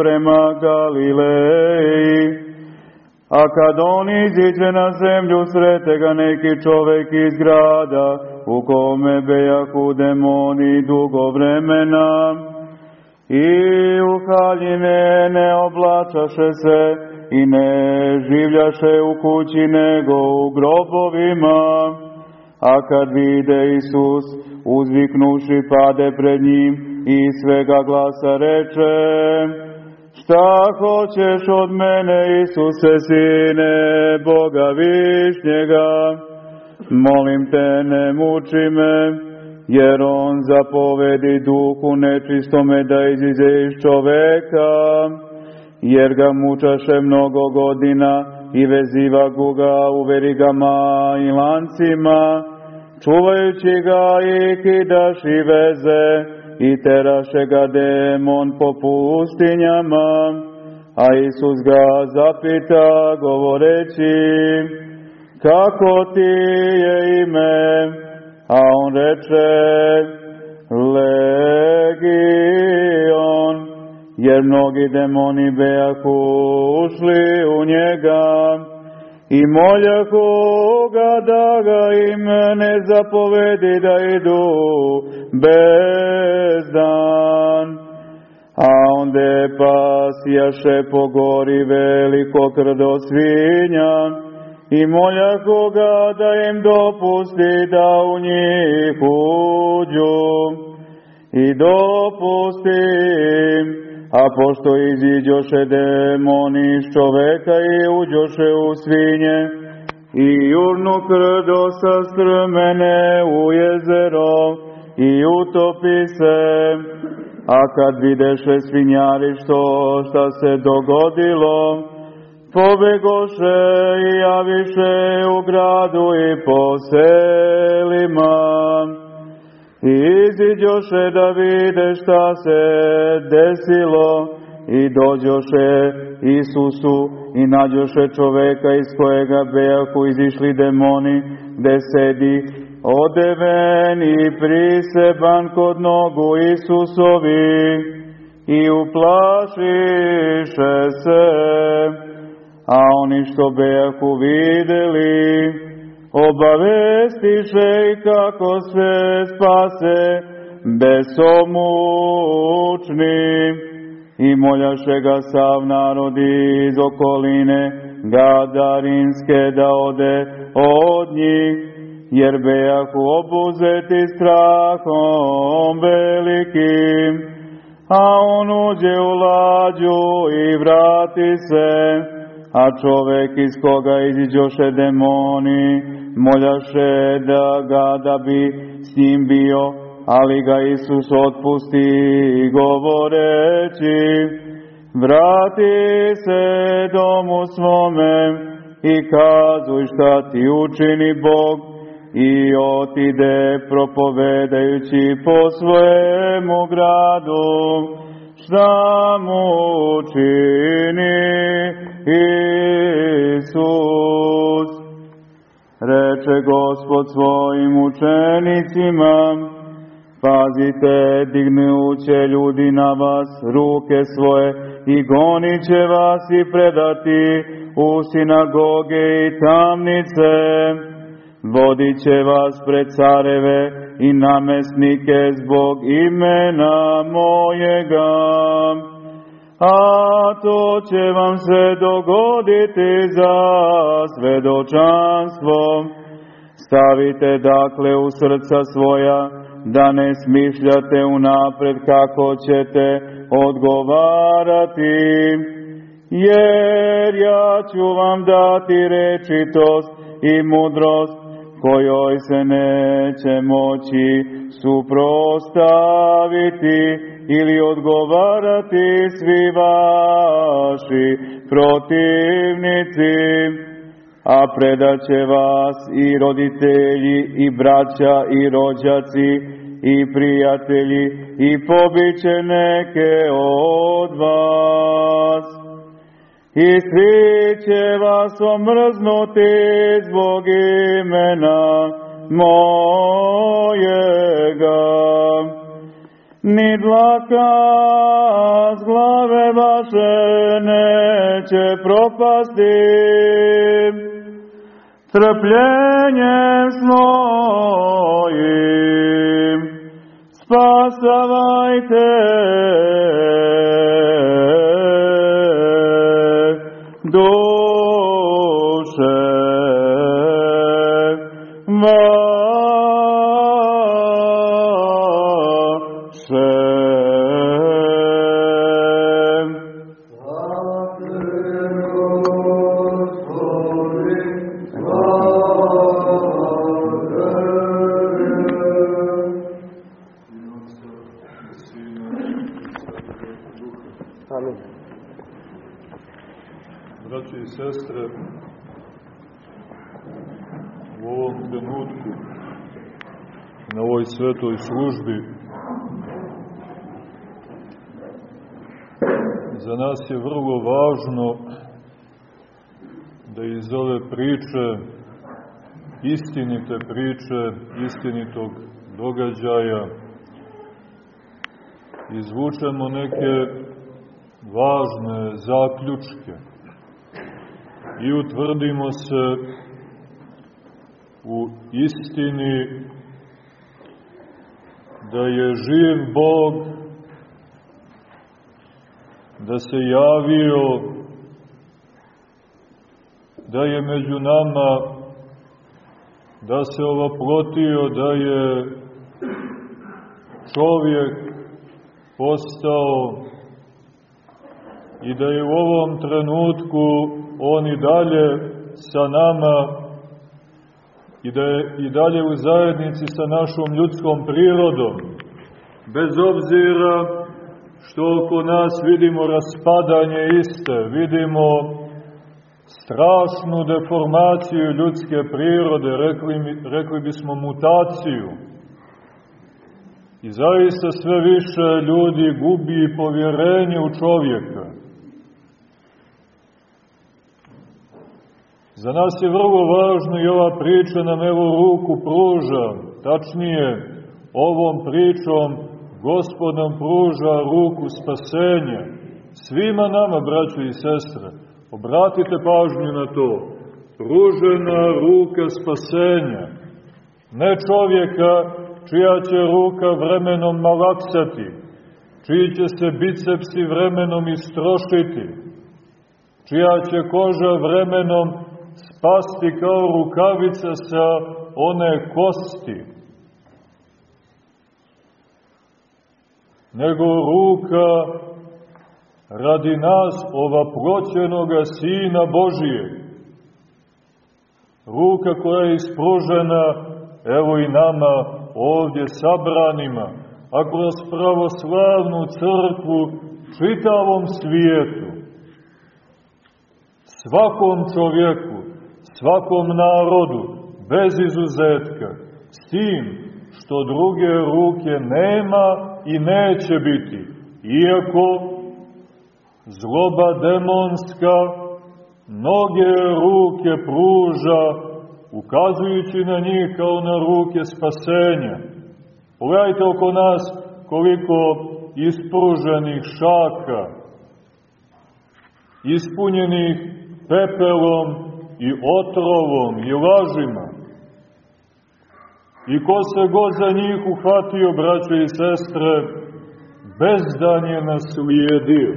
prema Galileji. A kad on iziđe na zemlju, srete ga neki čovek iz grada, u kome bejahu demoni dugo vremena. I u haljine ne oblačaše se i ne življaše u kući nego u grobovima. A kad vide Isus, uzviknuši pade pred njim i svega glasa reče, Šta hoćeš od mene, Isuse, sine Boga višnjega? Molim te, ne muči me, jer on zapovedi duhu nečistome da izize iz čoveka, jer ga mučaše mnogo godina i veziva guga u verigama i lancima, čuvajući ga i kidaš i veze, i teraše ga demon po pustinjama, a Isus ga zapita govoreći, kako ti je ime? A on reče, Legion, jer mnogi demoni bejahu ušli u njega, i moljahu ga da ga im ne zapovedi da idu bez dan. A onde pasjaše po gori veliko krdo svinja i moljahu ga da im dopusti da u njih uđu i dopusti a pošto iziđoše demoni iz čoveka i uđoše u svinje, i jurnu krdo sa strmene u jezero i utopi se, a kad videše svinjari što šta se dogodilo, pobegoše i javiše u gradu i po selima. I iziđoše da vide šta se desilo i dođoše Isusu i nađoše čoveka iz kojega bejahu izišli demoni, gde sedi. Odeven i priseban kod nogu Isusovi i uplašiše se, a oni što bejahu videli, obavestiše kako se spase besomučni. I moljaše ga sav narod iz okoline Gadarinske da ode od njih, jer bejahu obuzeti strahom velikim, a on uđe u lađu i vrati se, a čovek iz koga iziđoše demoni, moljaše da ga da bi s njim bio, ali ga Isus otpusti govoreći, vrati se domu svome i kazuj šta ti učini Bog i otide propovedajući po svojemu gradu šta mu učini Isus. Reče Gospod svojim učenicima, pazite, dignuće ljudi na vas ruke svoje i gonit će vas i predati u sinagoge i tamnice. Vodit će vas pred careve i namestnike zbog imena mojega. A to će vam se dogoditi za svedočanstvo. Stavite dakle u srca svoja, da ne smišljate unapred kako ćete odgovarati, jer ja ću vam dati rečitost i mudrost kojoj se neće moći suprostaviti ili odgovarati svi vaši protivnici, a predaće vas i roditelji i braća i rođaci i prijatelji i pobiće neke od vas. I svi će vas omrznuti zbog imena mojega. Ni dlaka s glave vaše neće propasti. Trpljenjem svojim spasavajte svetoj nas je vrlo važno da iz ove priče, istinite priče, istinitog događaja, izvučemo neke važne zaključke i utvrdimo se u istini da je živ Bog, da se javio, da je među nama, da se ovoplotio, da je čovjek postao i da je u ovom trenutku on i dalje sa nama i da je i dalje u zajednici sa našom ljudskom prirodom, bez obzira što oko nas vidimo raspadanje iste, vidimo strašnu deformaciju ljudske prirode, rekli, rekli bismo mutaciju. I zaista sve više ljudi gubi povjerenje u čovjeka. Za nas je vrlo važno i ova priča nam evo ruku pruža, tačnije ovom pričom Gospod nam pruža ruku spasenja. Svima nama, braćo i sestre, obratite pažnju na to. Pružena ruka spasenja. Ne čovjeka čija će ruka vremenom malaksati, čiji će se bicepsi vremenom istrošiti, čija će koža vremenom spasti kao rukavica sa one kosti, nego ruka radi nas ova proćenoga Sina Božije. Ruka koja je ispružena, evo i nama ovdje sabranima, a kroz pravoslavnu crkvu čitavom svijetu, svakom čovjeku, svakom narodu, bez izuzetka, s tim što druge ruke nema i neće biti, iako zloba demonska mnoge ruke pruža, ukazujući na njih kao na ruke spasenja. Pogledajte oko nas koliko ispruženih šaka, ispunjenih pepelom i otrovom i lažima. I ko se god za njih uhvatio, braće i sestre, bezdan je naslijedio.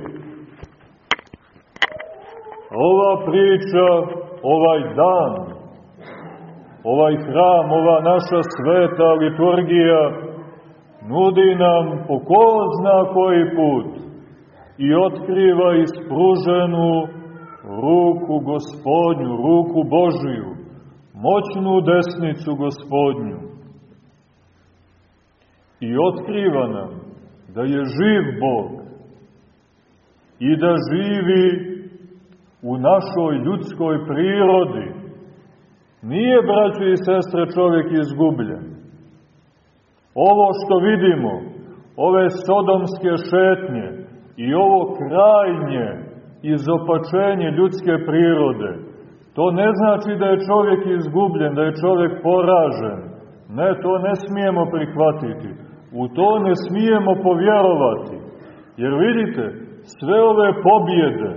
Ova priča, ovaj dan, ovaj hram, ova naša sveta liturgija nudi nam po ko zna koji put i otkriva ispruženu ruku gospodnju, ruku Božiju, moćnu desnicu gospodnju. I otkriva nam da je živ Bog i da živi u našoj ljudskoj prirodi. Nije, braćo i sestre, čovjek izgubljen. Ovo što vidimo, ove sodomske šetnje i ovo krajnje izopačenje ljudske prirode. To ne znači da je čovjek izgubljen, da je čovjek poražen. Ne, to ne smijemo prihvatiti. U to ne smijemo povjerovati. Jer vidite, sve ove pobjede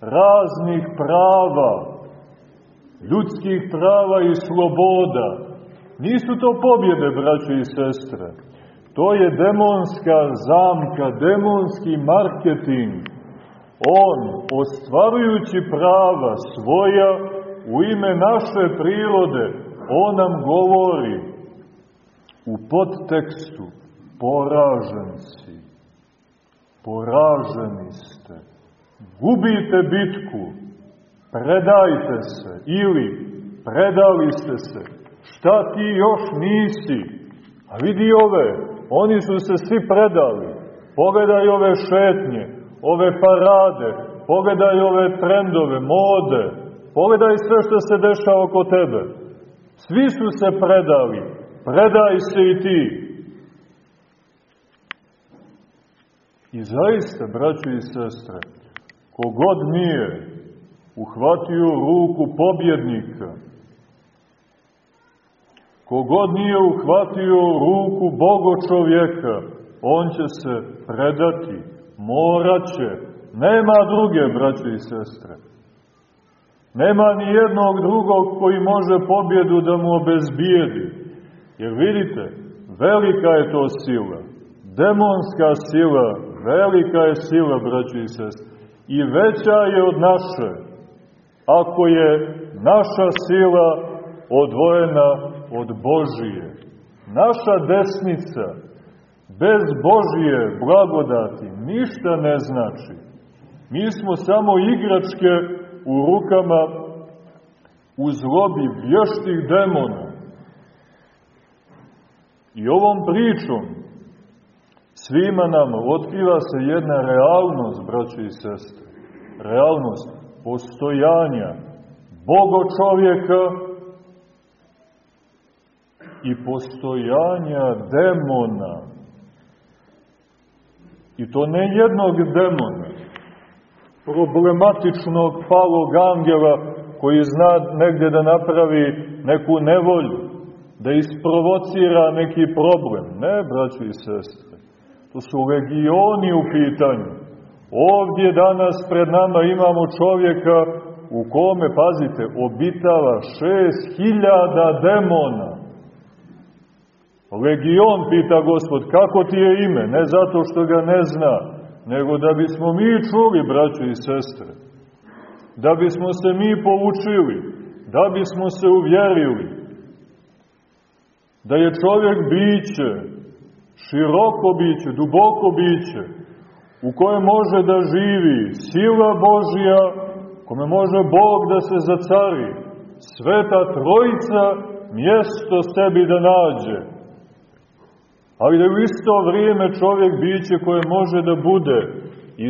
raznih prava, ljudskih prava i sloboda, nisu to pobjede, braće i sestre. To je demonska zamka, demonski marketing. On, ostvarujući prava svoja u ime naše prirode, on nam govori u podtekstu poražen si, poraženi ste, gubite bitku, predajte se. Ili predali ste se, šta ti još nisi? A vidi ove, oni su se svi predali. Pogledaj ove šetnje, ove parade, pogledaj ove trendove, mode, pogledaj sve što se dešava oko tebe. Svi su se predali, predaj se i ti. I zaista, braći i sestre, kogod nije uhvatio ruku pobjednika, kogod nije uhvatio ruku Bogo čovjeka, on će se predati, moraće, nema druge, braće i sestre. Nema ni jednog drugog koji može pobjedu da mu obezbijedi. Jer vidite, velika je to sila, demonska sila, velika je sila, braći i sestre, i veća je od naše, ako je naša sila odvojena od Božije. Naša desnica bez Božije blagodati ništa ne znači. Mi smo samo igračke u rukama u zlobi vještih demona. I ovom pričom svima nama otkriva se jedna realnost, braćo i sestre. Realnost postojanja Bogo čovjeka i postojanja demona. I to ne jednog demona, problematičnog palog angela koji zna negdje da napravi neku nevolju, da isprovocira neki problem. Ne, braći i sestre, to su legioni u pitanju. Ovdje danas pred nama imamo čovjeka u kome, pazite, obitava šest hiljada demona. Legion, pita gospod, kako ti je ime? Ne zato što ga ne zna, nego da bismo mi čuli, braćo i sestre, da bismo se mi poučili, da bismo se uvjerili, da je čovjek biće, široko biće, duboko biće, u kojem može da živi sila Božja, kome može Bog da se zacari, sveta trojica mjesto sebi da nađe, ali da u isto vrijeme čovjek biće koje može da bude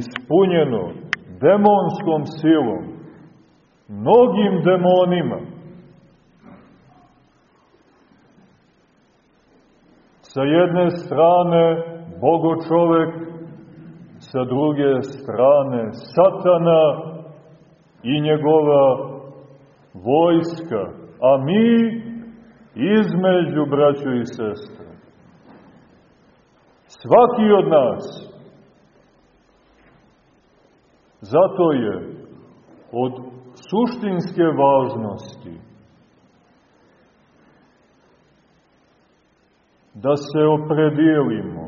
ispunjeno demonskom silom, mnogim demonima. Sa jedne strane Bogo čovek, sa druge strane satana i njegova vojska, a mi između braćo i sestre. Svaki od nas. Zato je od suštinske važnosti da se opredijelimo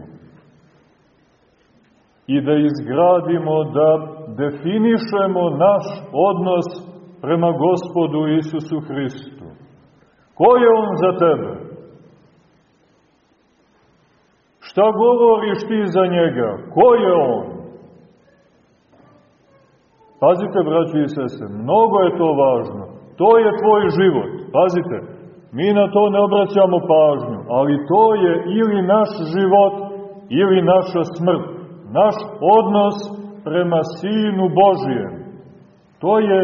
i da izgradimo, da definišemo naš odnos prema gospodu Isusu Hristu. Ko je On za tebe? Šta govoriš ti za njega? Ko je on? Pazite, braći i sese, mnogo je to važno. To je tvoj život. Pazite, mi na to ne obraćamo pažnju, ali to je ili naš život, ili naša smrt. Naš odnos prema Sinu Božijem. To je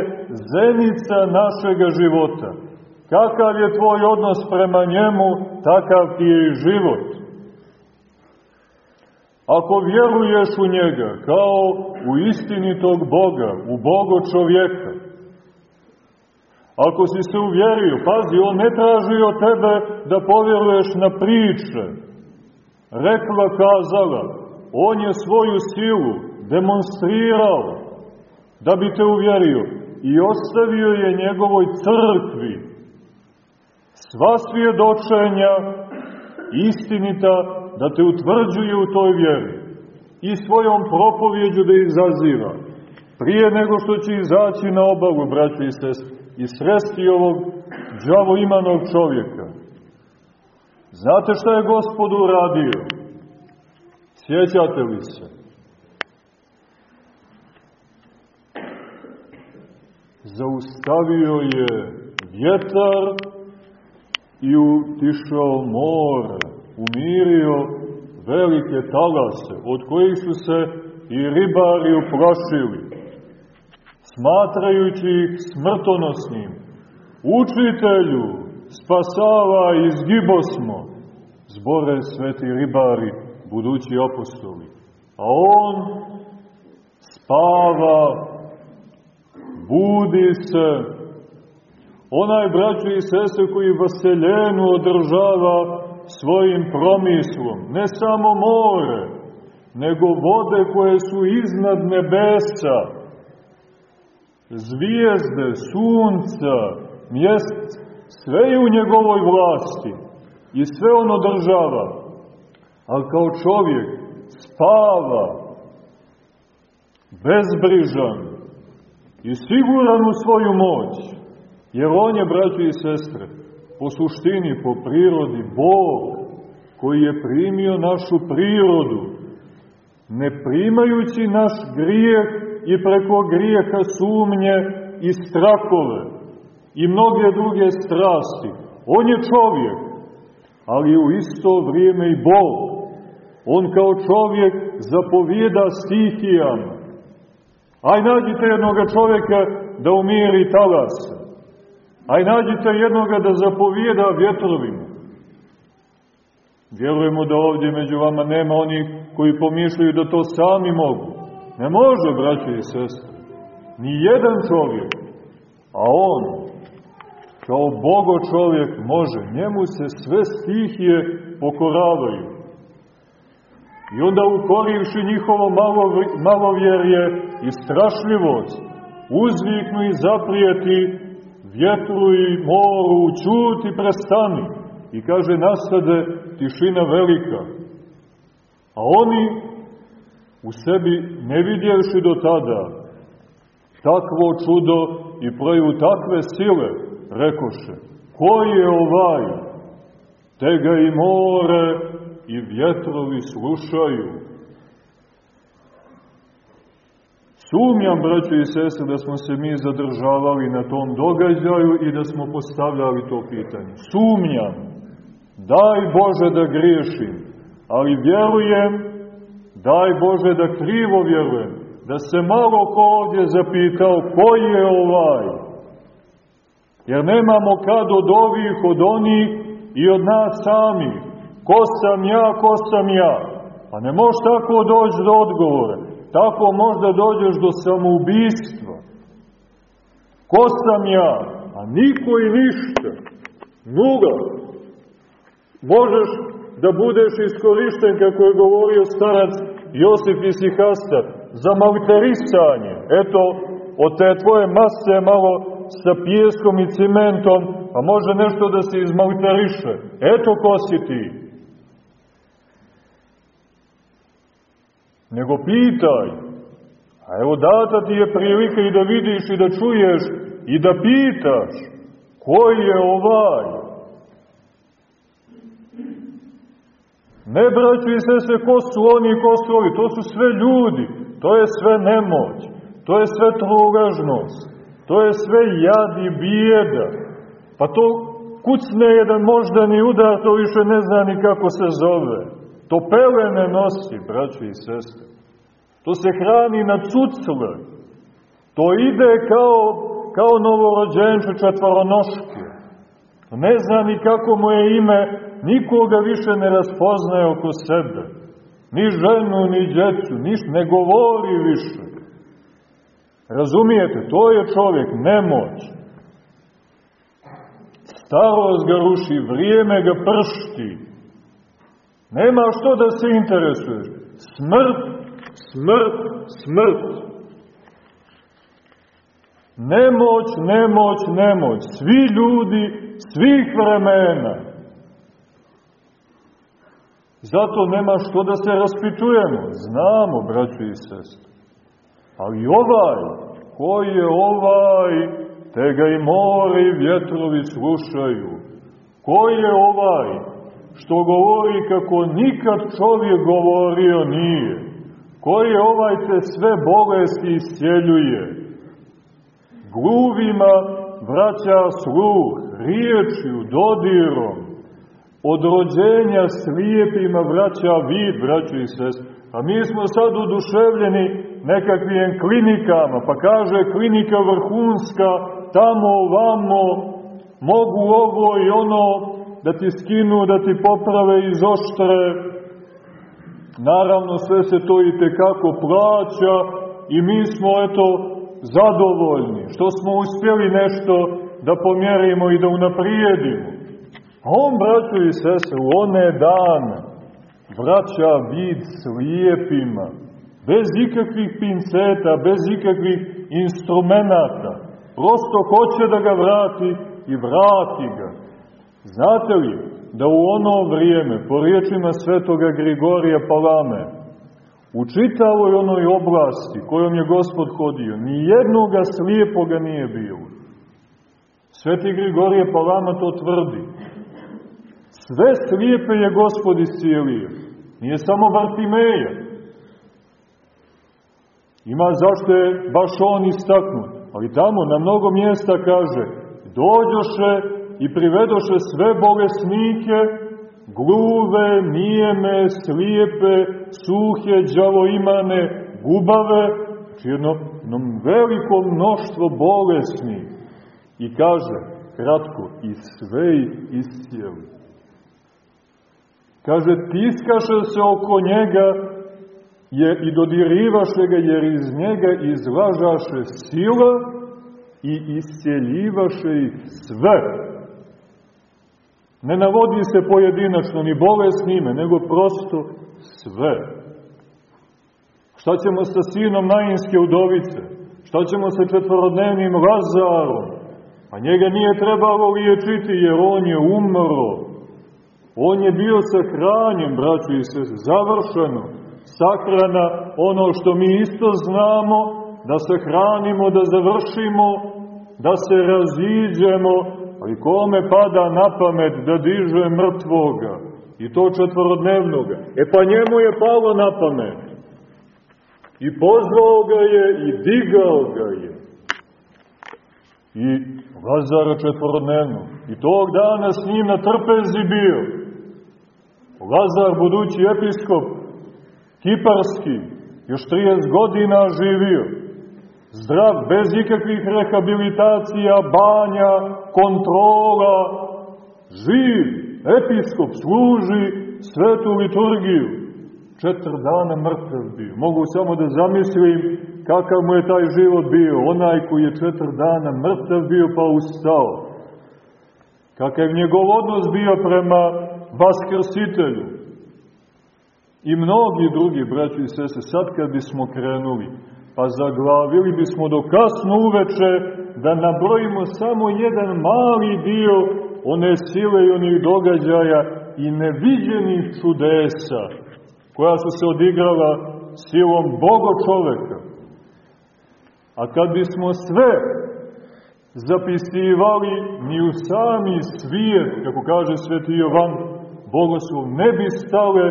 zenica našega života. Kakav je tvoj odnos prema njemu, takav ti je i život. Ako vjeruješ u njega kao u istinitog Boga, u Bogo čovjeka, ako si se uvjerio, pazi, on ne traži od tebe da povjeruješ na priče, rekla, kazala, on je svoju silu demonstrirao da bi te uvjerio i ostavio je njegovoj crkvi. Sva svjedočenja istinita da te utvrđuje u toj vjeri i svojom propovjeđu da izaziva. Prije nego što će izaći na obalu, braćo i sestri, i sresti ovog džavo imanog čovjeka. Znate šta je gospod uradio? Sjećate li se? Zaustavio je vjetar i utišao more, umirio velike talase, od kojih su se i ribari uplašili, smatrajući ih smrtonosnim. Učitelju, spasava, izgibo smo, zbore sveti ribari, budući apostoli. A on spava, budi se, onaj braćo i sese koji vaseljenu održava svojim promislom, ne samo more, nego vode koje su iznad nebesa, zvijezde, sunca, mjesec, sve je u njegovoj vlasti i sve on održava, ali kao čovjek spava, bezbrižan i siguran u svoju moć, jer on je, braći i sestre, po suštini, po prirodi, Bog, koji je primio našu prirodu, ne primajući naš grijeh i preko grijeha sumnje i strahove i mnoge druge strasti. On je čovjek, ali u isto vrijeme i Bog. On kao čovjek zapovijeda stihijama. Aj nađite jednoga čovjeka da umiri talasa. Aj nađite jednoga da zapovijeda vjetrovima. Vjerujemo da ovdje među vama nema onih koji pomišljaju da to sami mogu. Ne može, braće i sestre. Ni jedan čovjek. A on, kao Bogo čovjek, može. Njemu se sve stihije pokoravaju. I onda ukorivši njihovo malo, malovjerje i strašljivost, uzviknu i zaprijeti vjetru i moru, čuti, prestani. I kaže, nastade tišina velika. A oni u sebi ne vidjevši do tada takvo čudo i projevu takve sile, rekoše, ko je ovaj? Te ga i more i vjetrovi slušaju. Sumnjam, braćo i sestre, da smo se mi zadržavali na tom događaju i da smo postavljali to pitanje. Sumnjam. Daj Bože da griješim, ali vjerujem, daj Bože da krivo vjerujem, da se malo ko ovdje zapitao ko je ovaj. Jer nemamo kad od ovih, od onih i od nas samih. Ko sam ja, ko sam ja? Pa ne možeš tako doći do odgovora. Tako možda dođeš do samoubistva. Ko sam ja? A niko i ništa. Nula. Možeš da budeš iskorišten, kako je govorio starac Josif Isihasta, za malterisanje. Eto, od te tvoje mase malo sa pjeskom i cimentom, a može nešto da se izmalteriše. Eto ko si ti. Nego pitaj. A evo data ti je prilika i da vidiš i da čuješ i da pitaš. Ko je ovaj? Ne, braću i sese, ko su oni i ko su ovi? To su sve ljudi. To je sve nemoć. To je sve trugažnost. To je sve jad i bijeda. Pa to kucne jedan moždani udar, to više ne zna ni kako se zove. To pelene nosi, braćo i sestre. To se hrani na cucle. To ide kao, kao novorođenče četvoronoške. Ne zna ni kako mu je ime, nikoga više ne raspoznaje oko sebe. Ni ženu, ni djecu, niš, ne govori više. Razumijete, to je čovjek, nemoć. Starost ga ruši, vrijeme ga pršti. Nema što da se interesuješ. Smrt, smrt, smrt. Nemoć, nemoć, nemoć. Svi ljudi, svih vremena. Zato nema što da se raspitujemo. Znamo, braći i sestri. Ali ovaj, ko je ovaj, te ga i more i vjetrovi slušaju. Ko je ovaj, što govori kako nikad čovjek govorio nije? Ko je ovaj te sve bolesti iscijeljuje? Gluvima vraća sluh, riječju, dodirom. Od rođenja slijepima vraća vid, braću i sest. A mi smo sad oduševljeni nekakvim klinikama, pa kaže klinika vrhunska, tamo, ovamo, mogu ovo i ono da ti skinu, da ti poprave iz oštre. Naravno, sve se to i tekako plaća i mi smo, eto, zadovoljni, što smo uspjeli nešto da pomjerimo i da unaprijedimo. A on, braćo i sese, u one dane vraća vid slijepima, bez ikakvih pinceta, bez ikakvih instrumenta. Prosto hoće da ga vrati i vrati ga. Znate li da u ono vrijeme, po riječima svetoga Grigorija Palame, u čitavoj onoj oblasti kojom je gospod hodio, ni jednoga slijepoga nije bilo. Sveti Grigorije Palama to tvrdi. Sve slijepe je gospod iscijelio. Nije samo Bartimeja. Ima zašto je baš on istaknut. Ali tamo na mnogo mjesta kaže dođoše i privedoše sve bolesnike, gluve, nijeme, slijepe, suhe, džavoimane, gubave, znači jedno, jedno veliko mnoštvo bolesnih. I kaže, kratko, i sve ih iscijeli. Kaže, tiskaše se oko njega je, i dodirivaše ga, jer iz njega izlažaše sila i isceljivaše ih sve. Ne navodi se pojedinačno ni bolesnime, nego prosto sve. Šta ćemo sa sinom najinske udovice? Šta ćemo sa četvorodnevnim Lazarom? A njega nije trebalo liječiti jer on je umro. On je bio sahranjen, braći i se, završeno. Sahrana, ono što mi isto znamo, da se hranimo, da završimo, da se raziđemo, ali kome pada na pamet da diže mrtvoga, i to četvorodnevnoga, e pa njemu je palo na pamet. I pozvao ga je, i digao ga je. I Lazara četvorodnevno. I tog dana s njim na trpezi bio. Lazar, budući episkop, kiparski, još 30 godina živio. Zdrav, bez ikakvih rehabilitacija, banja, kontrola, živ, episkop, služi svetu liturgiju. Četiri dana mrtav bio. Mogu samo da zamislim kakav mu je taj život bio. Onaj koji je četiri dana mrtav bio pa ustao. Kakav njegov odnos bio prema vaskrsitelju. I mnogi drugi, braći i sese, sad kad bismo krenuli, pa zaglavili bismo do kasno uveče da nabrojimo samo jedan mali dio one sile i onih događaja i neviđenih čudesa koja su se odigrala silom Bogo čoveka. A kad bismo sve zapisivali ni u sami svijet, kako kaže sveti Jovan Bogoslov, ne bi stale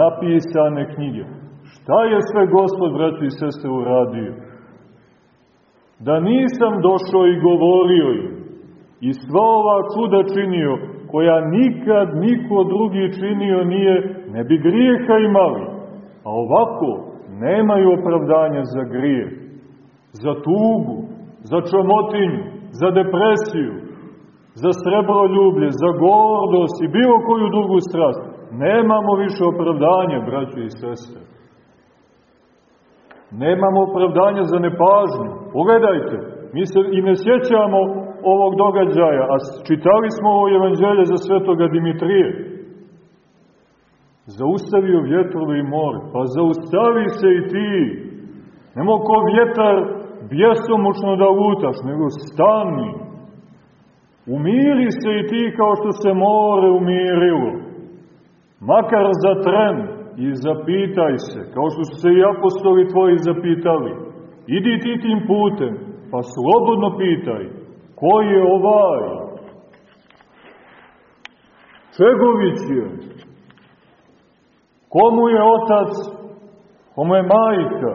napisane knjige. Šta je sve Gospod, braći i sestre, uradio? Da nisam došao i govorio im, i sva ova čuda činio, koja nikad niko drugi činio nije, ne bi grijeha imali. A ovako, nemaju opravdanja za grijeh, za tugu, za čomotinju, za depresiju, za srebroljublje, za gordost i bilo koju drugu strast. Nemamo više opravdanja, braće i sestre. Nemamo opravdanja za nepažnju. Pogledajte, mi se i ne sjećamo ovog događaja, a čitali smo ovo evanđelje za svetoga Dimitrije. zaustavio vjetrove i more, pa zaustavi se i ti. Nemo ko vjetar bjesomučno da lutaš, nego stani. Umiri se i ti kao što se more umirilo. Makar za tren i zapitaj se, kao što su se i apostoli tvoji zapitali. Idi ti tim putem, pa slobodno pitaj, ko je ovaj? Čegović je? Komu je otac? Komu je majka?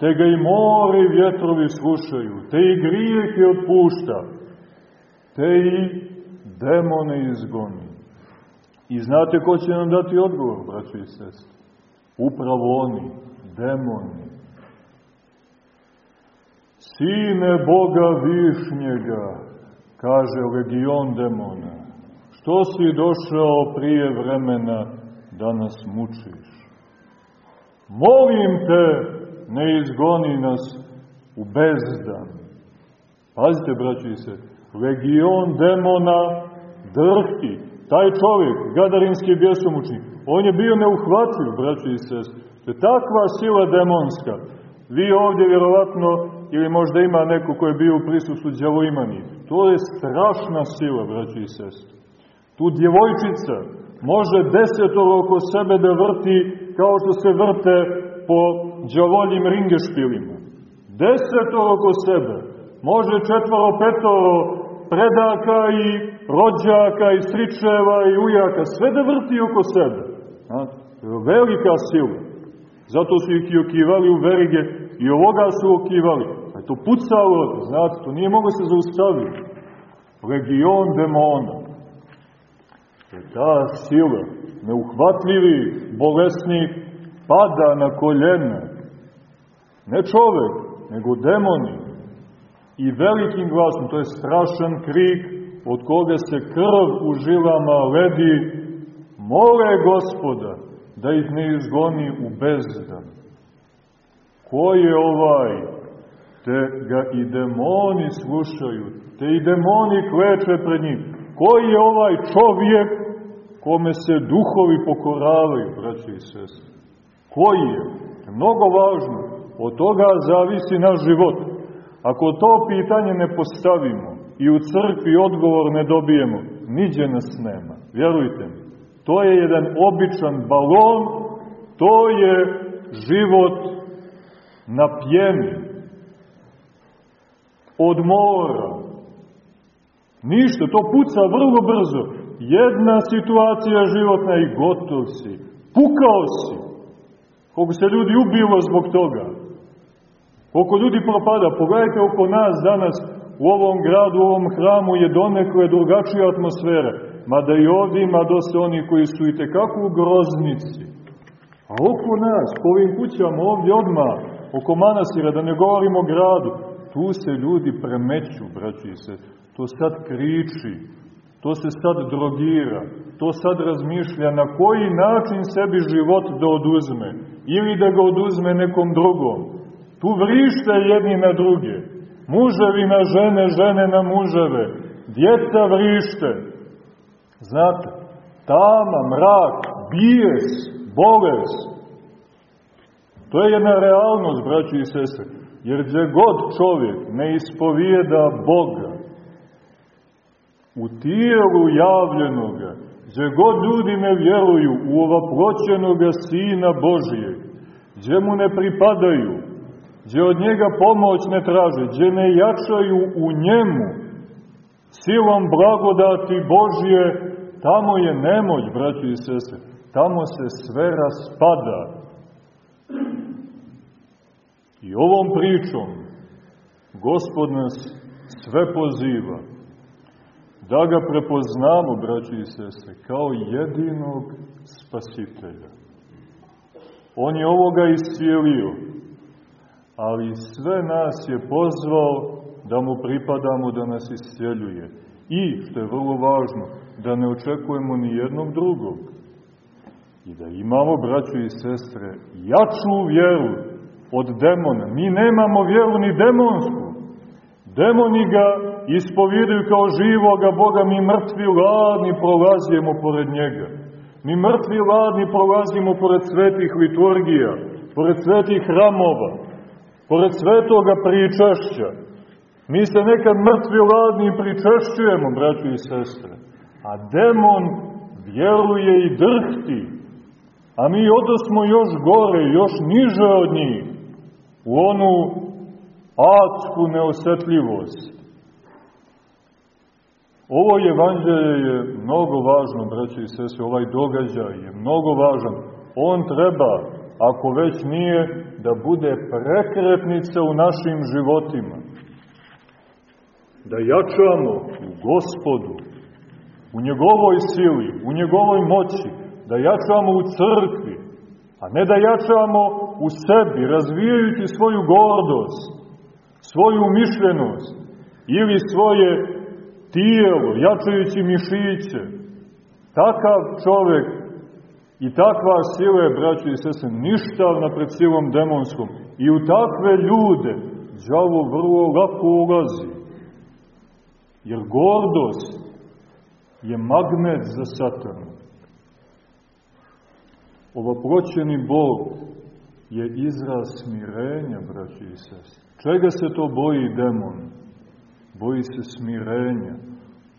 Te ga i more i vjetrovi slušaju, te i grijehe otpušta, te i demone izgoni. I znate ko će nam dati odgovor, braći i sestri? Upravo oni, demoni. Sine Boga Višnjega, kaže legion demona, što si došao prije vremena da nas mučiš? Molim te, ne izgoni nas u bezdan. Pazite, braći se, legion demona drhti. Taj čovjek, gadarinski bjesomučnik, on je bio neuhvatljiv, braći i sestri. To je takva sila demonska. Vi ovdje vjerovatno, ili možda ima neko ko je bio u prisustvu djavoimani, to je strašna sila, braći i sestri. Tu djevojčica može desetoro oko sebe da vrti kao što se vrte po džavoljim ringešpilima. Desetoro oko sebe. Može četvoro, petoro predaka i rođaka i stričeva i ujaka. Sve da vrti oko sebe. Znate, velika sila. Zato su ih i okivali u verige i ovoga su okivali. A to pucalo, znate, to nije mogo se zaustaviti. Legion demona. Je ta sila, neuhvatljivi bolesnik, pada na koljene. Ne čovek, nego demoni. I velikim glasom, to je strašan krik, od koga se krv u žilama ledi, mole gospoda da ih ne izgoni u bezdan. Ko je ovaj? Te ga i demoni slušaju, te i demoni kleče pred njim. Ko je ovaj čovjek kome se duhovi pokoravaju, braći i sestri? Koji je? Mnogo važno. Od toga zavisi naš život. Ako to pitanje ne postavimo i u crkvi odgovor ne dobijemo, niđe nas nema. Vjerujte mi. To je jedan običan balon, to je život na pjeni. Od mora. Ništa, to puca vrlo brzo. Jedna situacija životna i gotov si. Pukao si. Koliko se ljudi ubilo zbog toga. Koliko ljudi propada. Pogledajte oko nas danas u ovom gradu, u ovom hramu je donekle drugačija atmosfera. Mada i ovdje ima dosta oni koji su i tekako u groznici. A oko nas, po ovim kućama, ovdje odmah, oko manasira, da ne govorimo o gradu, tu se ljudi premeću, braći se. To sad kriči, to se sad drogira, to sad razmišlja na koji način sebi život da oduzme ili da ga oduzme nekom drugom. Tu vrište jedni na druge. Muževi na žene, žene na muževe. Djeca vrište. Znate, tama, mrak, bijes, bolest. To je jedna realnost, braći i sese. Jer gdje god čovjek ne ispovijeda Boga, u tijelu javljenoga, gdje god ljudi ne vjeruju u ovaploćenoga Sina Božije, gdje mu ne pripadaju, gdje od njega pomoć ne traže, gdje ne jačaju u njemu, silom blagodati Božije, tamo je nemoć, braći i sese, tamo se sve raspada. I ovom pričom Gospod nas sve poziva da ga prepoznamo, braći i sese, kao jedinog spasitelja. On je ovoga iscijelio, ali sve nas je pozvao da mu pripadamo, da nas iscijeljuje. I, što je vrlo važno, da ne očekujemo ni jednog drugog. I da imamo, braćo i sestre, jaču vjeru od demona. Mi nemamo vjeru ni demonsku. Demoni ga ispovjedaju kao živoga Boga, mi mrtvi ladni prolazimo pored njega. Mi mrtvi ladni prolazimo pored svetih liturgija, pored svetih hramova, pored svetoga pričašća. Mi se nekad mrtvi ladni pričašćujemo, braći i sestre. A demon vjeruje i drhti. A mi odosmo još gore, još niže od njih, u onu adsku neosetljivost. Ovo evanđelje je mnogo važno, braći i sese, ovaj događaj je mnogo važan. On treba, ako već nije, da bude prekretnica u našim životima. Da jačamo u gospodu, u njegovoj sili, u njegovoj moći, da jačamo u crkvi, a ne da jačamo u sebi, razvijajući svoju gordost, svoju mišljenost ili svoje tijelo, jačajući mišiće. Takav čovek i takva sila je, braćo i sese, ništavna pred silom demonskom. I u takve ljude džavo vrlo lako ulazi. Jer gordost je magnet za satanu. Ovoproćeni Bog je izraz smirenja, braći i sestri. Čega se to boji demon? Boji se smirenja.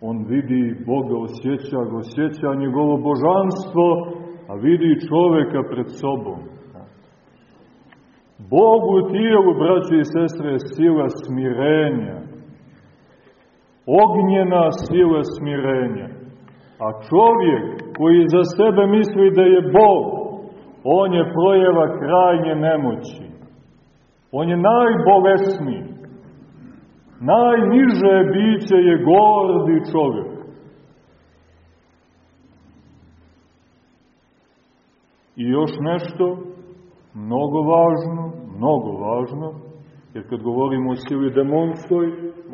On vidi Boga, osjeća ga, osjeća njegovo božanstvo, a vidi čoveka pred sobom. Bog u tijelu, braći i sestre, je sila smirenja. Ognjena sila smirenja. A čovjek koji za sebe misli da je Bog, on je projeva krajnje nemoći. On je najbolesniji. Najniže biće je gordi čovjek. I još nešto, mnogo važno, mnogo važno, jer kad govorimo o sili demonskoj,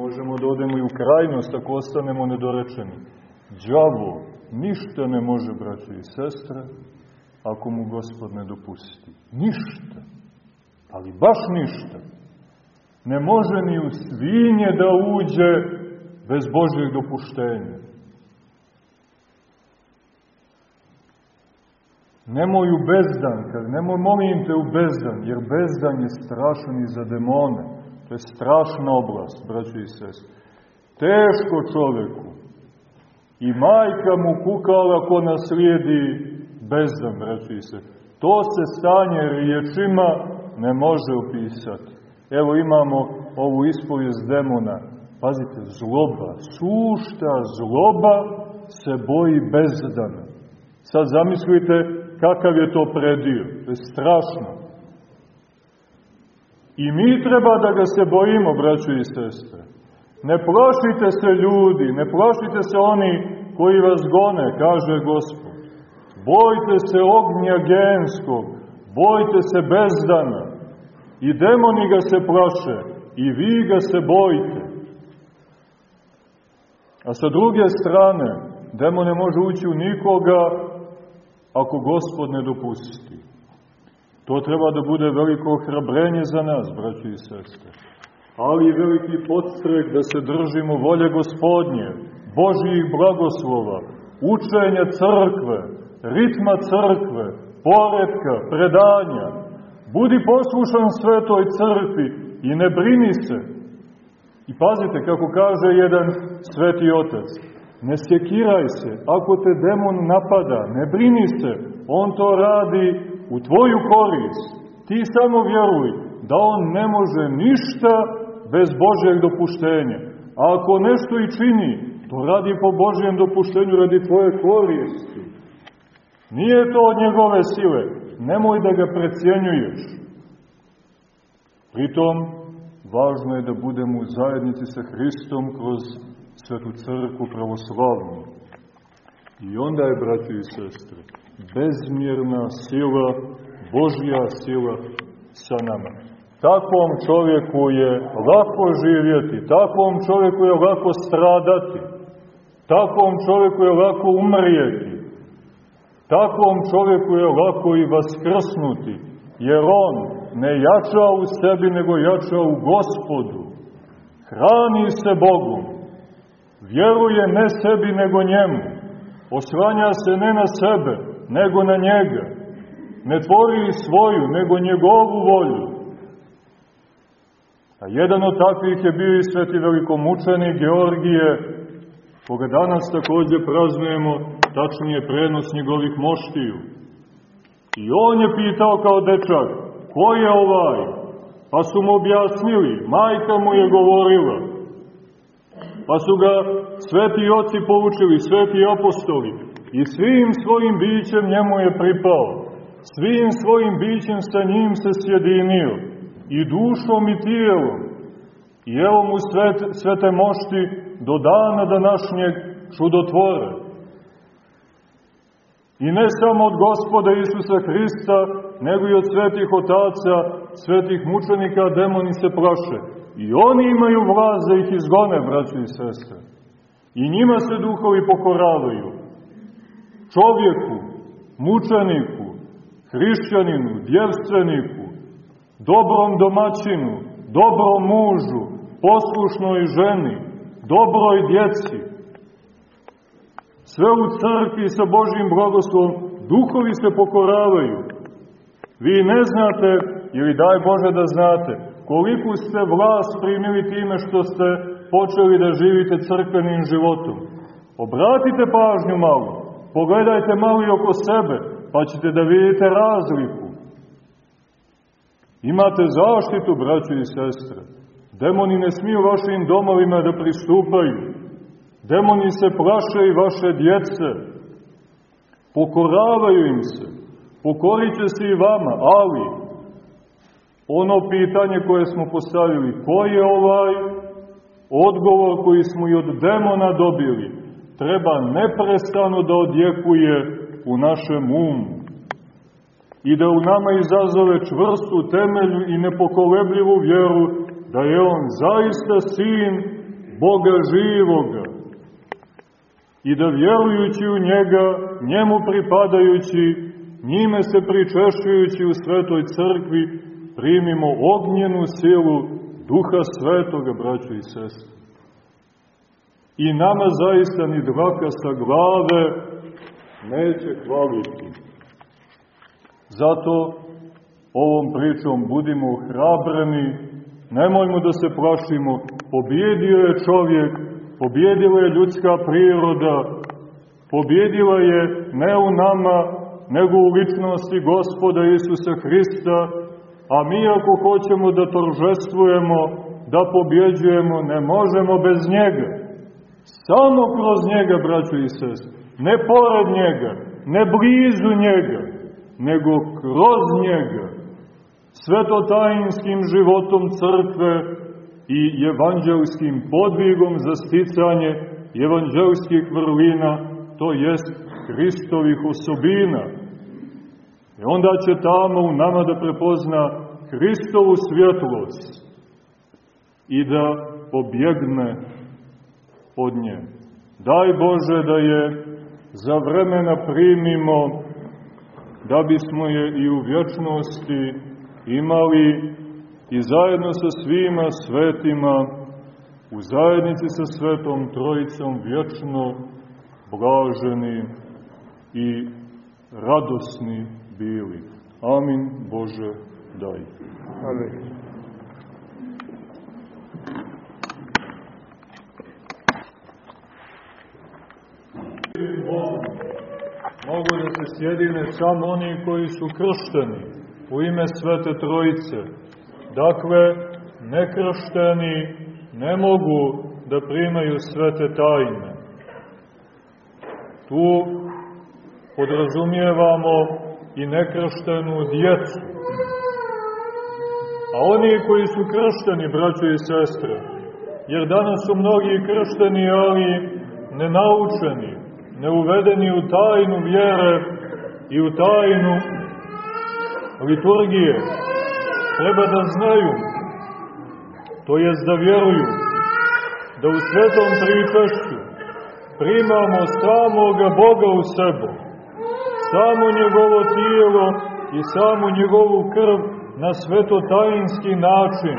možemo da odemo i u krajnost ako ostanemo nedorečeni. Đavo ništa ne može, braći i sestre, ako mu gospod ne dopusti. Ništa. Ali baš ništa. Ne može ni u svinje da uđe bez Božjeg dopuštenja. Nemoj u bezdan, kad nemoj molim te u bezdan, jer bezdan je strašan i za demone. To je strašna oblast, braći i sest. Teško čoveku. I majka mu kukala ko naslijedi bezdan, braći i sest. To se stanje riječima ne može upisati. Evo imamo ovu ispovijest demona. Pazite, zloba, sušta zloba se boji bezdana. Sad zamislite kakav je to predio. To je strašno. I mi treba da ga se bojimo, braćo i sestre. Ne plašite se ljudi, ne plašite se oni koji vas gone, kaže Gospod. Bojte se ognja genskog, bojte se bezdana. I demoni ga se plaše, i vi ga se bojite. A sa druge strane, demon ne može ući u nikoga ako Gospod ne dopusti. To treba da bude veliko hrabrenje za nas, braći i sestre. Ali i veliki podstrek da se držimo volje Gospodnje, Božijih blagoslova, učenja crkve, ritma crkve, poredka, predanja. Budi poslušan svetoj crkvi i ne brini se. I pazite kako kaže jedan sveti otac, Ne sekiraj se, ako te demon napada, ne brini se, on to radi u tvoju korist. Ti samo vjeruj da on ne može ništa bez Božeg dopuštenja. A ako nešto i čini, to radi po Božjem dopuštenju, radi tvoje koristi. Nije to od njegove sile, nemoj da ga precijenjuješ. Pritom, važno je da budemo u zajednici sa Hristom kroz svetu crkvu pravoslavnu. I onda je, braći i sestre, bezmjerna sila, Božja sila sa nama. Takvom čovjeku je lako živjeti, takvom čovjeku je lako stradati, takvom čovjeku je lako umrijeti, takvom čovjeku je lako i vaskrsnuti, jer on ne jača u sebi, nego jača u gospodu. Hrani se Bogom, Vjeruje ne sebi nego njemu. Oslanja se ne na sebe, nego na njega. Ne tvori svoju, nego njegovu volju. A jedan od takvih je bio i sveti velikomučeni Georgije, koga danas takođe praznujemo, tačnije prenos njegovih moštiju. I on je pitao kao dečak, ko je ovaj? Pa su mu objasnili, majka mu je govorila. Pa su ga sveti oci poučili, sveti apostoli. I svim svojim bićem njemu je pripao. Svim svojim bićem sa njim se sjedinio. I dušom i tijelom. I evo mu svet, svete mošti do dana današnjeg čudotvore. I ne samo od gospoda Isusa Hrista, nego i od svetih otaca, svetih mučenika, demoni se plaše. I oni imaju vlast da ih izgone, braći i sestre. I njima se duhovi pokoravaju. Čovjeku, mučeniku, hrišćaninu, djevstveniku, dobrom domaćinu, dobrom mužu, poslušnoj ženi, dobroj djeci. Sve u crkvi sa Božim blagoslovom duhovi se pokoravaju. Vi ne znate, ili daj Bože da znate, koliku ste vlast primili time što ste počeli da živite crkvenim životom. Obratite pažnju malo, pogledajte malo i oko sebe, pa ćete da vidite razliku. Imate zaštitu, braćo i sestre. Demoni ne smiju vašim domovima da pristupaju. Demoni se plaše i vaše djece. Pokoravaju im se. Pokorit će se i vama, ali ono pitanje koje smo postavili, ko je ovaj? Odgovor koji smo i od demona dobili, treba neprestano da odjekuje u našem umu i da u nama izazove čvrstu temelju i nepokolebljivu vjeru da je On zaista sin Boga živoga i da vjerujući u njega, njemu pripadajući, njime se pričešćujući u svetoj crkvi, primimo ognjenu silu duha svetoga, braćo i sestre. I nama zaista ni dvaka sa glave neće hvaliti. Zato ovom pričom budimo hrabreni, nemojmo da se plašimo, pobjedio je čovjek, pobjedila je ljudska priroda, pobjedila je ne u nama, nego u ličnosti gospoda Isusa Hrista, a mi ako hoćemo da toržestvujemo, da pobjeđujemo, ne možemo bez njega. Samo kroz njega, braćo i sest, ne pored njega, ne blizu njega, nego kroz njega, svetotajinskim životom crkve i evanđelskim podvigom za sticanje evanđelskih vrlina, to jest Hristovih osobina. I onda će tamo u nama da prepozna Hristovu svjetlost i da pobjegne od nje. Daj Bože da je za vremena primimo, da bismo je i u vječnosti imali i zajedno sa svima svetima, u zajednici sa svetom trojicom vječno blaženi i radosni bili. Amin Bože daj. Amin. Mogu da se sjedine samo oni koji su kršteni u ime Svete Trojice. Dakle, nekršteni ne mogu da primaju svete tajne. Tu podrazumijevamo i nekrštenu djecu. A oni koji su kršteni, braćo i sestre, jer danas su mnogi kršteni, ali nenaučeni, neuvedeni u tajnu vjere i u tajnu liturgije, treba da znaju, to jest da vjeruju, da u svetom pričašću primamo samoga Boga u sebe, samo njegovo tijelo i samo njegovu krv na svetotajinski način,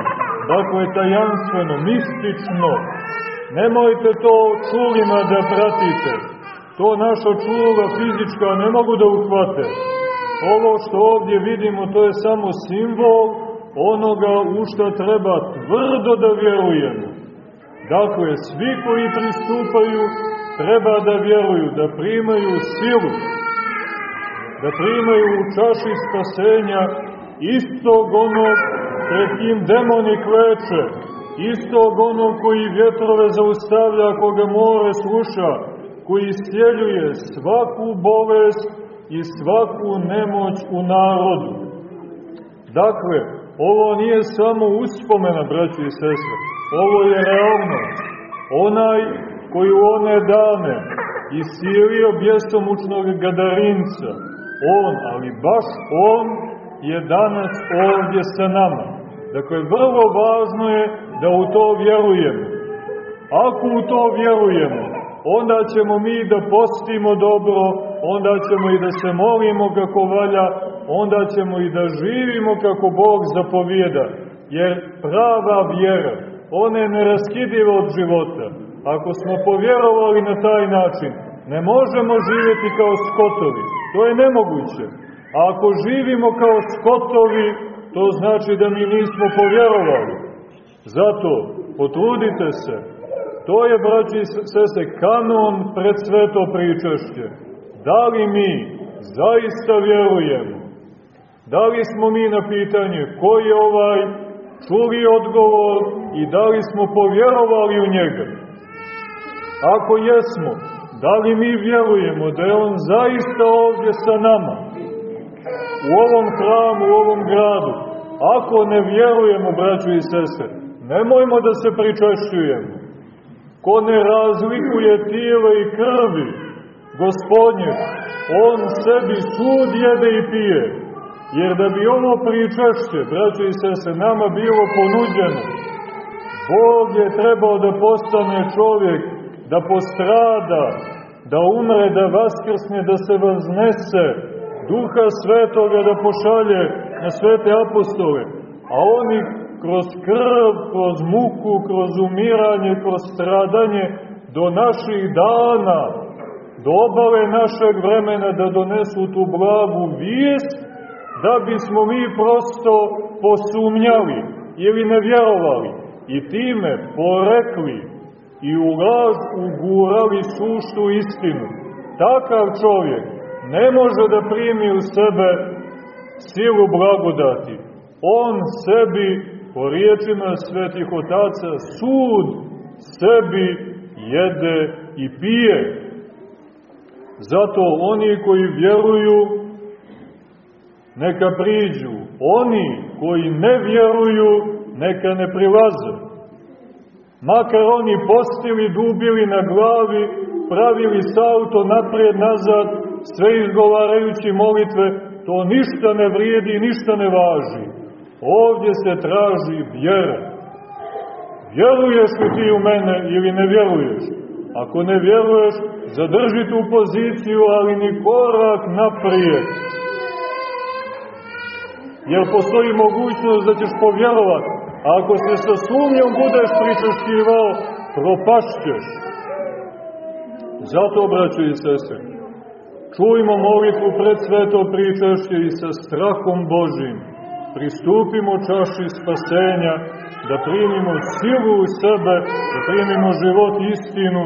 dakle tajanstveno, mistično, Nemojte to čulima da pratite. To naša čula fizička ne mogu da uhvate. Ovo što ovdje vidimo, to je samo simbol onoga u što treba tvrdo da vjerujemo. Dakle, svi koji pristupaju treba da vjeruju, da primaju silu, da primaju u čaši spasenja istog onog pred kim demoni kleče, istog onog koji vjetrove zaustavlja, koga more sluša, koji iscijeljuje svaku bolest i svaku nemoć u narodu. Dakle, ovo nije samo uspomena, braći i sestre, ovo je realnost. Onaj koji u one dane isilio bjesomučnog gadarinca, on, ali baš on, je danas ovdje sa nama. Dakle, vrlo važno je da u to vjerujemo. Ako u to vjerujemo, onda ćemo mi da postimo dobro, onda ćemo i da se molimo kako valja, onda ćemo i da živimo kako Bog zapovijeda. Jer prava vjera, ona je neraskidiva od života. Ako smo povjerovali na taj način, ne možemo živjeti kao skotovi. To je nemoguće. A ako živimo kao skotovi, to znači da mi nismo povjerovali. Zato potrudite se. To je, braći i sese, kanon pred sveto pričešće. Da li mi zaista vjerujemo? Da li smo mi na pitanje ko je ovaj čuli odgovor i da li smo povjerovali u njega? Ako jesmo, da li mi vjerujemo da je on zaista ovdje sa nama? U ovom hramu, u ovom gradu. Ako ne vjerujemo, braću i sestre, nemojmo da se pričešćujemo. Ko ne razlikuje tijele i krvi, gospodnje, on sebi sud jede i pije. Jer da bi ono pričešće, braćo i sese, nama bilo ponuđeno, Bog je trebao da postane čovjek, da postrada, da umre, da vaskrsne, da se vaznese, duha svetoga da pošalje na svete apostole, a oni kroz krv, kroz muku, kroz umiranje, kroz stradanje, do naših dana, do obave našeg vremena da donesu tu blagu vijest, da bismo mi prosto posumnjali ili ne vjerovali i time porekli i u laž ugurali suštu istinu. Takav čovjek ne može da primi u sebe silu blagodati. On sebi, po riječima svetih otaca, sud sebi jede i pije. Zato oni koji vjeruju, neka priđu. Oni koji ne vjeruju, neka ne prilaze. Makar oni postili, dubili na glavi, pravili salto naprijed, nazad, sve izgovarajući molitve, to ništa ne vrijedi ništa ne važi. Ovdje se traži vjera. Vjeruješ li ti u mene ili ne vjeruješ? Ako ne vjeruješ, zadrži tu poziciju, ali ni korak naprijed. Jer postoji mogućnost da ćeš povjerovati. Ako se sa sumnjom budeš pričašćivao, propašćeš. Zato, braćo i sestre, čujmo molitvu pred sveto pričašće i sa strahom Božim pristupimo čaši spasenja, da primimo silu u sebe, da primimo život istinu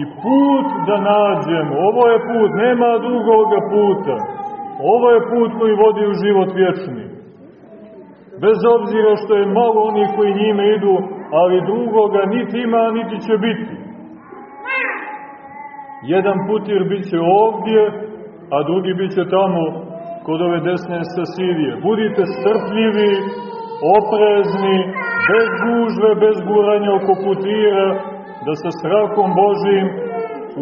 i put da nađemo. Ovo je put, nema drugoga puta. Ovo je put koji vodi u život vječni. Bez obzira što je malo onih koji njime idu, ali drugoga niti ima, niti će biti. Jedan putir bit će ovdje, a drugi bit će tamo kod ove desne Sasirije. Budite strpljivi, oprezni, bez gužve, bez guranja oko putira, da sa strahom Božim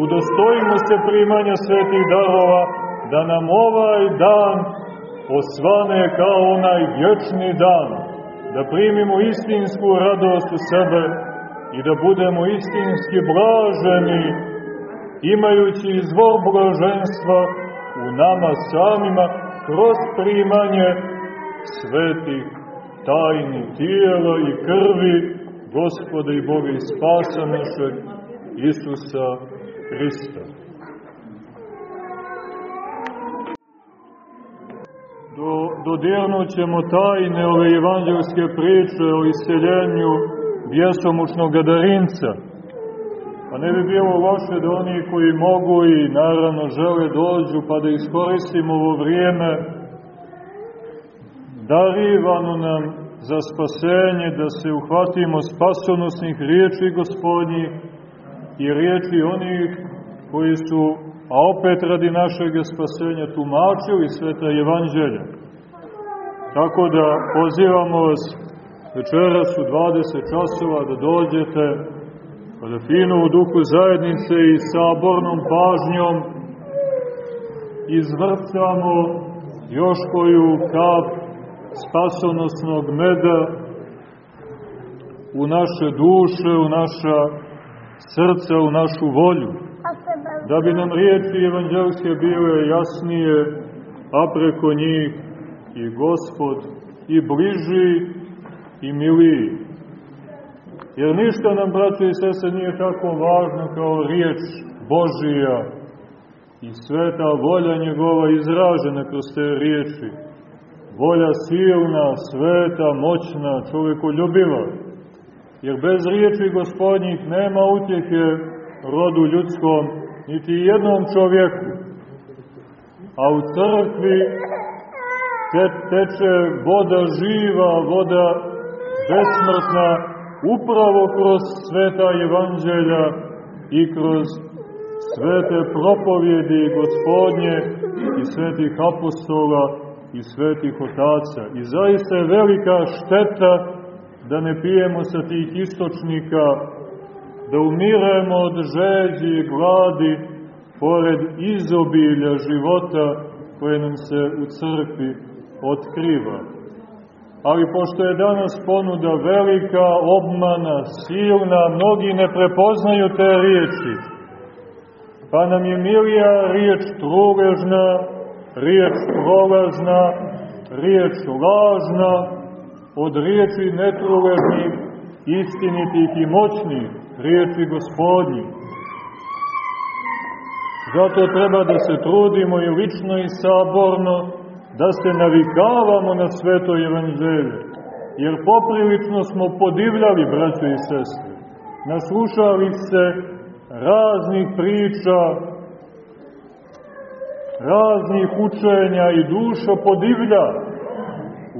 udostojimo se primanja svetih darova, da nam ovaj dan osvane kao onaj vječni dan, da primimo istinsku radost u sebe i da budemo istinski blaženi, imajući izvor blaženstva u nama samima kroz primanje svetih tajni tijela i krvi Gospoda i Boga i spasa našeg Isusa Hrista. Do, dodirnut ćemo tajne ove evanđelske priče o iseljenju bjesomučnog gadarinca. Pa ne bi bilo loše da oni koji mogu i naravno žele dođu pa da iskoristimo ovo vrijeme darivano nam za spasenje, da se uhvatimo spasonosnih riječi gospodnjih i riječi onih koji su, a opet radi našeg spasenja, tumačili sveta evanđelja. Tako da pozivamo vas večeras u 20 časova da dođete, pa da fino u duhu zajednice i sabornom pažnjom izvrcamo još koju kap spasonosnog meda u naše duše, u naša srca, u našu volju. Da bi nam riječi evanđelske bile jasnije, a preko njih i Gospod i bliži i miliji. Jer ništa nam, braće i sese, nije tako važno kao riječ Božija i sveta volja njegova izražena kroz te riječi. Volja silna, sveta, moćna, čovjekoljubiva. Jer bez riječi gospodnjih nema utjehe rodu ljudskom, niti jednom čovjeku. A u crkvi te, teče voda živa, voda besmrtna, upravo kroz sveta evanđelja i kroz svete propovjedi gospodnje i svetih apostola i svetih otaca. I zaista je velika šteta da ne pijemo sa tih istočnika, da umiremo od žeđi i gladi pored izobilja života koje nam se u crkvi otkriva. Ali pošto je danas ponuda velika, obmana, silna, mnogi ne prepoznaju te riječi, pa nam je milija riječ truležna, riječ prolazna, riječ lažna, od riječi netruležnih, istinitih i moćnih, riječi gospodnjih. Zato treba da se trudimo i lično i saborno, da se navikavamo na sveto evanđelje, jer poprilično smo podivljali, braćo i sestre, naslušali se raznih priča, raznih učenja i duša podivlja,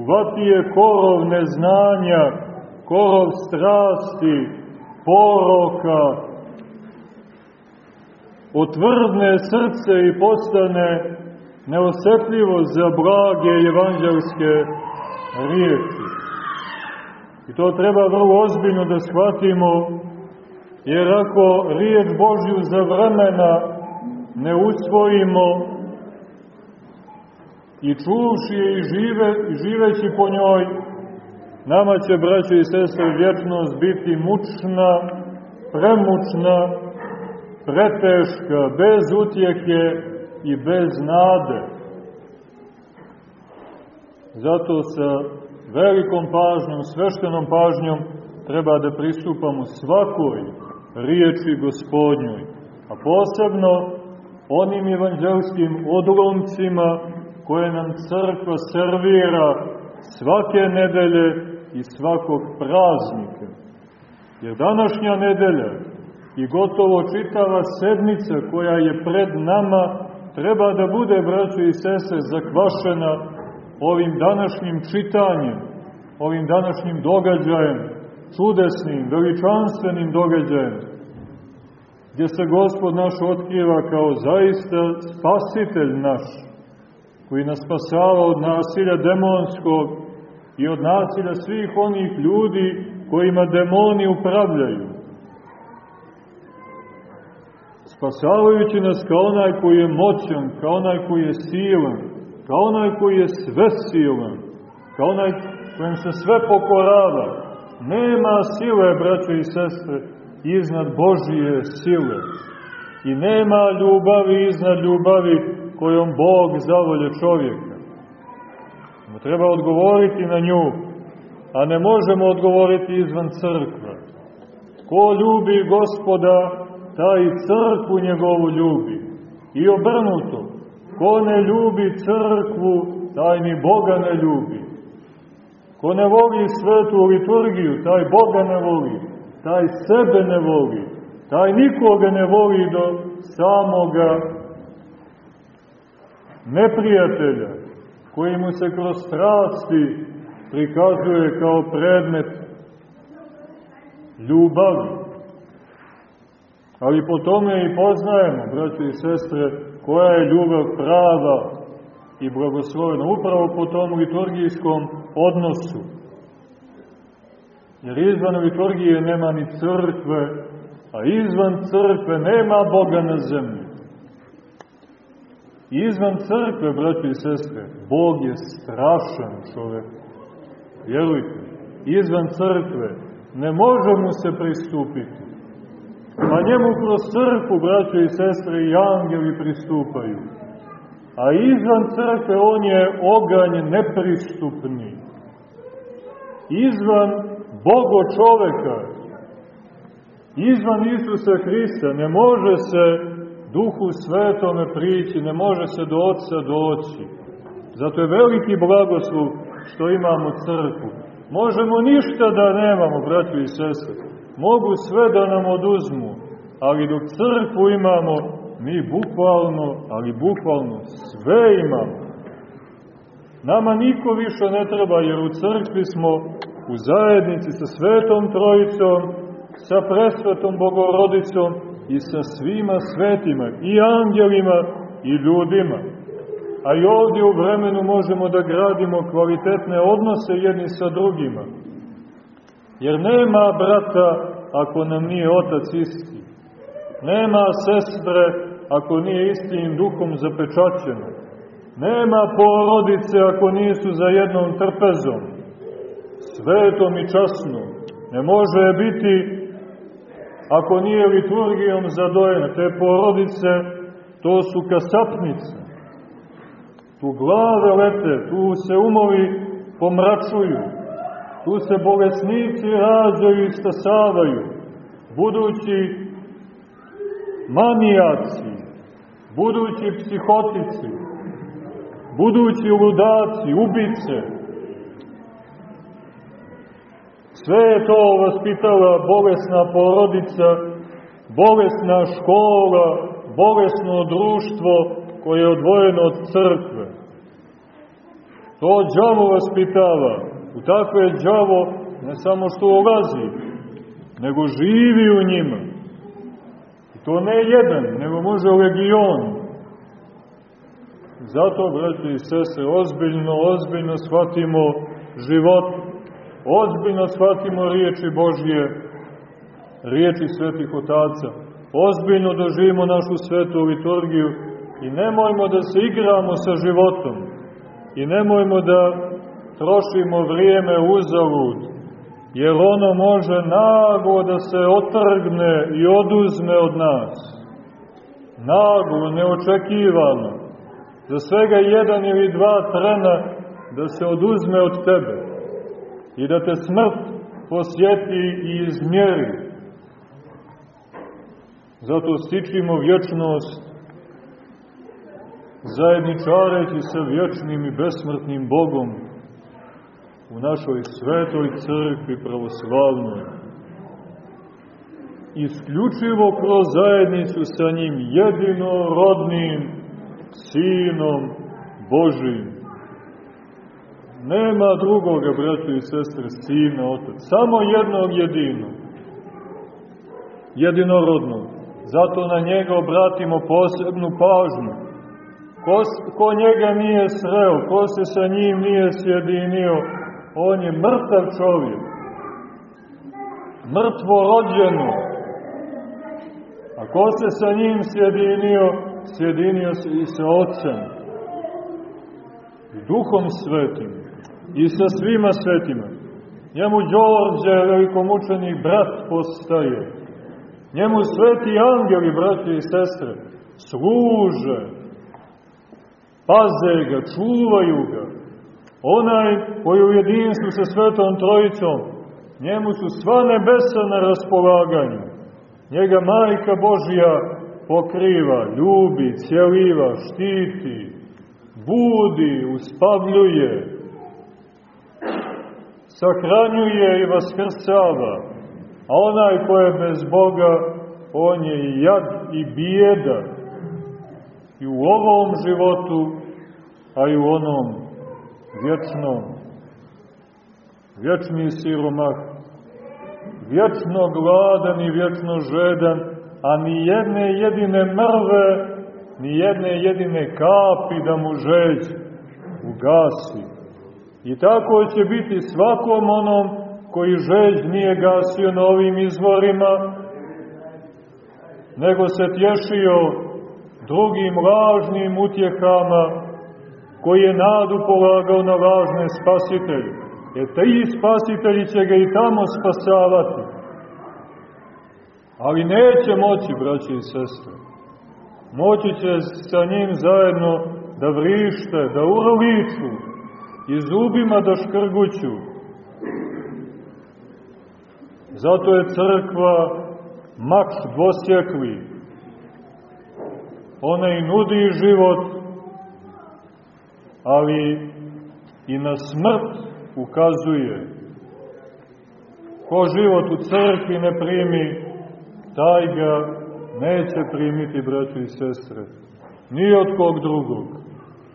uvatije korov neznanja, korov strasti, poroka, otvrdne srce i postane neosetljivo za blage evanđelske riječi. I to treba vrlo ozbiljno da shvatimo, jer ako riječ Božju za vremena ne usvojimo i čuvši je i, žive, i živeći po njoj, nama će, braćo i sestre, vječnost biti mučna, premučna, preteška, bez utjehe i bez nade. Zato sa velikom pažnjom, sveštenom pažnjom treba da pristupamo svakoj riječi gospodnjoj, a posebno onim evanđelskim odlomcima koje nam crkva servira svake nedelje i svakog praznika. Jer današnja nedelja i gotovo čitava sedmica koja je pred nama treba da bude, braćo i sese, zakvašena ovim današnjim čitanjem, ovim današnjim događajem, čudesnim, veličanstvenim događajem, gdje se Gospod naš otkriva kao zaista spasitelj naš, koji nas spasava od nasilja demonskog i od nasilja svih onih ljudi kojima demoni upravljaju. Spasavajući nas kao onaj koji je moćan, kao onaj koji je silan, kao onaj koji je sve silan, kao onaj kojem se sve pokorava. Nema sile, braćo i sestre, iznad Božije sile. I nema ljubavi iznad ljubavi kojom Bog zavolje čovjeka. Mu treba odgovoriti na nju, a ne možemo odgovoriti izvan crkva. Ko ljubi gospoda, taj crkvu njegovu ljubi. I obrnuto, ko ne ljubi crkvu, taj ni Boga ne ljubi. Ko ne voli svetu liturgiju, taj Boga ne voli, taj sebe ne voli, taj nikoga ne voli do samoga neprijatelja, koji mu se kroz strasti prikazuje kao predmet ljubavi. Ali po tome i poznajemo, braći i sestre, koja je ljubav prava i blagoslovena, upravo po tom liturgijskom odnosu. Jer izvan liturgije nema ni crkve, a izvan crkve nema Boga na zemlji. Izvan crkve, braći i sestre, Bog je strašan čovek. Vjerujte, izvan crkve ne može mu se pristupiti. A njemu kroz crkvu, braći i sestre, i angeli pristupaju. A izvan crkve on je oganj nepristupni. Izvan Bogo čoveka, izvan Isusa Hrista, ne može se Duhu Svetome prići, ne može se do Otca doći. Zato je veliki blagoslov što imamo crkvu. Možemo ništa da nemamo, braći i sese. Mogu sve da nam oduzmu, ali dok crkvu imamo, mi bukvalno, ali bukvalno sve imamo. Nama niko više ne treba, jer u crkvi smo u zajednici sa Svetom Trojicom, sa presvetom Bogorodicom i sa svima svetima, i angelima, i ljudima. A i ovdje u vremenu možemo da gradimo kvalitetne odnose jedni sa drugima. Jer nema brata ako nam nije otac isti. Nema sestre ako nije istim duhom zapečaćeno. Nema porodice ako nisu za jednom trpezom. Svetom i časno. Ne može biti ako nije liturgijom zadojena. Te porodice, to su kasapnice. Tu glave lete, tu se umovi pomračuju, tu se bolesnici rađaju i stasavaju, budući manijaci, budući psihotici, budući ludaci, ubice. Sve je to vaspitala bolesna porodica, bolesna škola, bolesno društvo koje je odvojeno od crkve. To džavo vaspitava. U takve džavo ne samo što ulazi, nego živi u njima. I to ne jedan, nego može legion. Zato, braći i sese, ozbiljno, ozbiljno shvatimo život, ozbiljno shvatimo riječi Božje, riječi svetih otaca, ozbiljno doživimo našu svetu liturgiju i nemojmo da se igramo sa životom i nemojmo da trošimo vrijeme uzalud, jer ono može naglo da se otrgne i oduzme od nas. Naglo, neočekivano. Za svega jedan ili dva trena da se oduzme od tebe i da te smrt posjeti i izmjeri. Zato stičimo vječnost zajedničareći sa vječnim i besmrtnim Bogom u našoj svetoj crkvi pravoslavnoj. Isključivo kroz zajednicu sa njim jedinorodnim Sinom Božim. Nema drugoga, braćo i sestre, Sina, Otac. Samo jednog jedinog. Jedinorodnog. Zato na njega obratimo posebnu pažnju. Ko, ko njega nije sreo, ko se sa njim nije sjedinio, on je mrtav čovjek. Mrtvo rođeno. A ko se sa njim sjedinio, sjedinio se i sa Otcem. I Duhom Svetim. I sa svima svetima. Njemu Đorđe, velikomučenih brat postaje. Njemu sveti angeli, braći i sestre, služe, paze ga, čuvaju ga. Onaj koji u jedinstvu sa svetom trojicom Njemu su sva nebesa na raspolaganju. Njega Majka Božja pokriva, ljubi, cjeliva, štiti, budi, uspavljuje, sahranjuje i vaskrsava. A onaj ko je bez Boga, on je i jad i bijeda. I u ovom životu, a i u onom vječnom. Vječni siromah, vječno gladan i vječno žedan, a ni jedne jedine mrve, ni jedne jedine kapi da mu žeđ ugasi. I tako će biti svakom onom koji žeđ nije gasio na ovim izvorima, nego se tješio drugim lažnim utjehama, koji je nadu polagao na lažne spasitelje. E ti spasitelji će ga i tamo spasavati. Ali neće moći, braći i sestre. Moći će sa njim zajedno da vrište, da urliču i zubima da škrguću. Zato je crkva mač dvosjekli. Ona i nudi život, ali i na smrt ukazuje. Ko život u crkvi ne primi, taj ga neće primiti, braći i sestre, ni od kog drugog,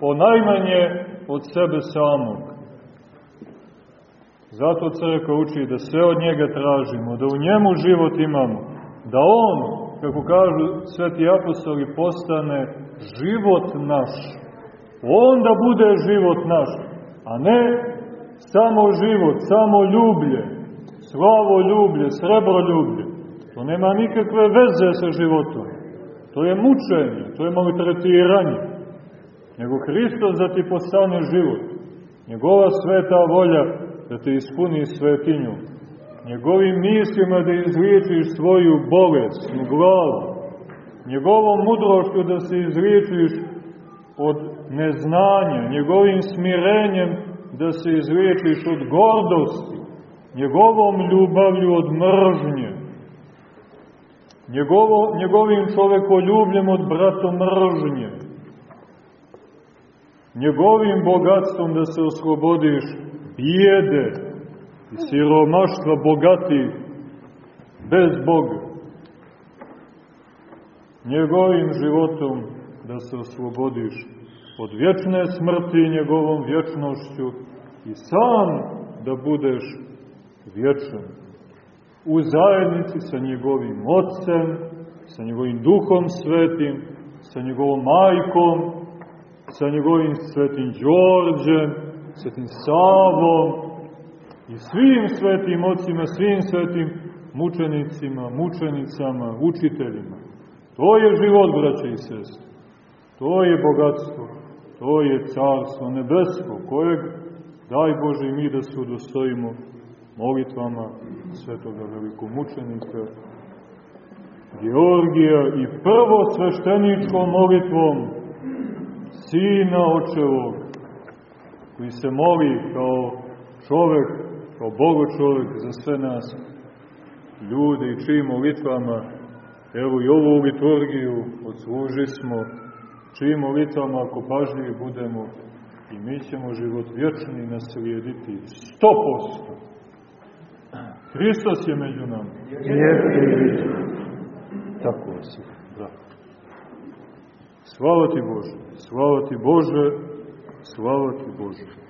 po najmanje od sebe samog. Zato crkva uči da sve od njega tražimo, da u njemu život imamo, da on, kako kažu sveti apostoli, postane život naš. On da bude život naš, a ne samo život, samo ljublje, slavo ljublje, srebro ljublje. To nema nikakve veze sa životom. To je mučenje, to je maltretiranje. Nego Hristos da ti postane život. Njegova sveta volja da te ispuni svetinju. Njegovim mislima da izliječiš svoju bolesnu glavu. Njegovom mudrošću da se izliječiš od neznanja. Njegovim smirenjem da se izliječiš od gordosti. Njegovom ljubavlju od mržnje njegovo, njegovim čovekoljubljem od bratomržnje, njegovim bogatstvom da se oslobodiš bijede i siromaštva bogati bez Boga, njegovim životom da se oslobodiš od vječne smrti njegovom vječnošću i sam da budeš vječan u zajednici sa njegovim ocem, sa njegovim duhom svetim, sa njegovom majkom, sa njegovim svetim Đorđem, svetim Savom i svim svetim ocima, svim svetim mučenicima, mučenicama, učiteljima. To je život, braće i sestre. To je bogatstvo. To je carstvo nebesko, kojeg, daj Bože, mi da se udostojimo molitvama svetoga velikomučenika Georgija i prvo svešteničkom molitvom Sina Očevog, koji se moli kao čovek, kao Bogo čovek za sve nas, ljude i čijim molitvama, evo i ovu liturgiju odsluži smo, čijim molitvama, ako pažljivi budemo, i mi ćemo život vječni naslijediti sto posto. Hristos je među nama. Tako si, da. Slava ti Bože, slava ti Bože, slava ti Bože.